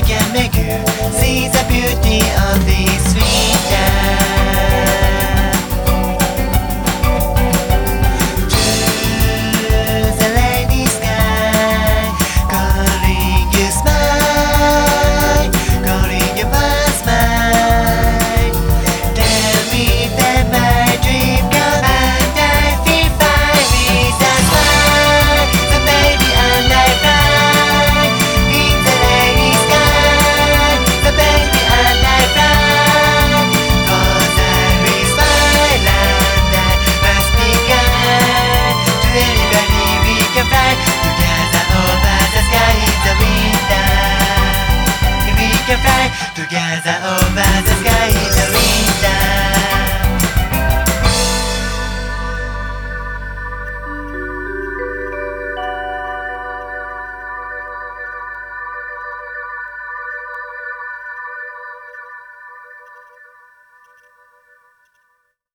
we can make you see the beauty of this sweet dance. Together over the sky